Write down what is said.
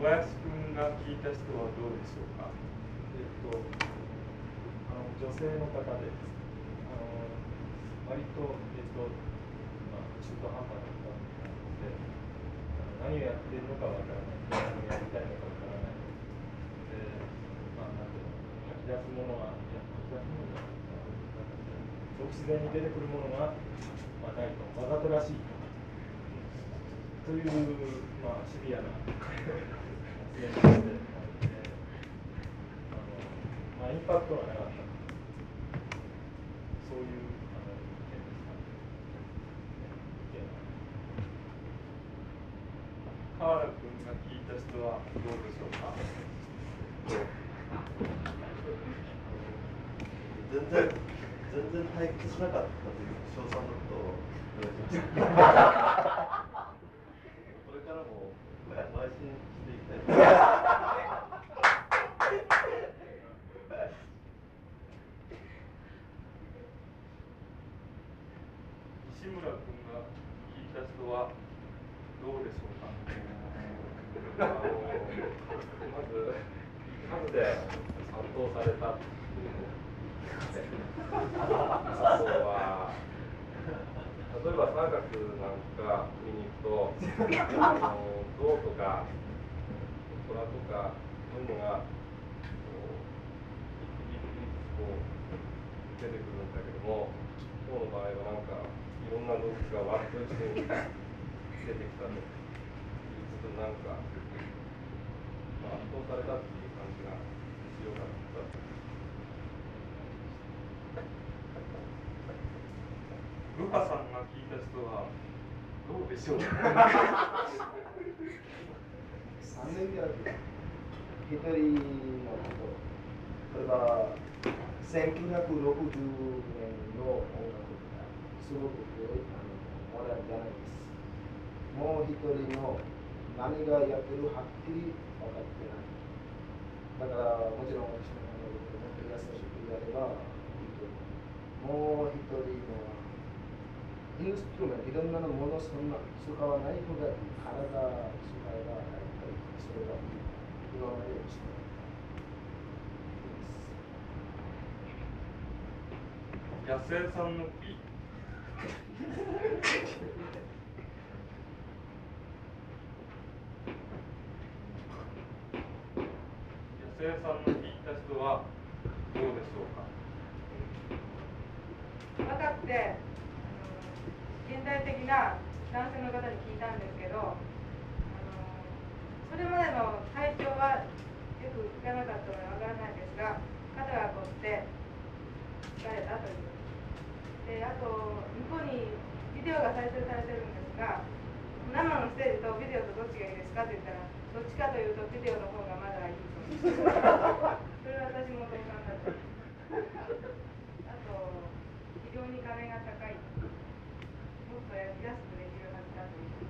小林君が聞いた人はどうでしょうか？えっとあの女性の方であの割とえっとまあ中途半端な方であの何をやってるのかわからない。何をやりたいのかわからな。いでまあなんていうの吐き出すものは吐き出すものが自然に出てくるものが、まあ、ないと。わざとらしい。という、まあ、シビアな、まあ、インパクトがなかったそういうあの意見ですか、ね、河原君が聞いた人はどうでしょうか全然全然退屈しなかったという称賛のことを。これからも邁進していきたい。西村君が聞いた人はどうでしょうか？あのまず数で圧倒されたっていうあとは例えば三角なんか見に行くとあの象とか虎とかそういうのがこう一匹一匹こう出てくるんだけども象の場合はなんかいろんな動物が割と一緒に出てきたということなんか、まあ、圧倒されたっていう感じが強かった。ルカさんが聞いた人はどうでしょうか？三年である一人のことそれは1960年すごく古いあのモダンじゃないですもう一人の何がやってるはっきり分かってない。だからもちろん私のもっと優しくやればいいと思うもう一人のインストゥルメントいろんなものそんな使わない方がいい体使えばやっぱりそれがいい今までをして野生さんの生さんの聞いた人はどうでしょうか？若くて現代的な男性の方に聞いたんですけどあのそれまでの体調はよく聞かなかったのでビデが再生されてるんですが生のステージとビデオとどっちがいいですかって言ったらどっちかというとビデオの方がまだいいと。思いうそれは私も同感だった。あと非常に金が高い。もっと安くできるはずだという。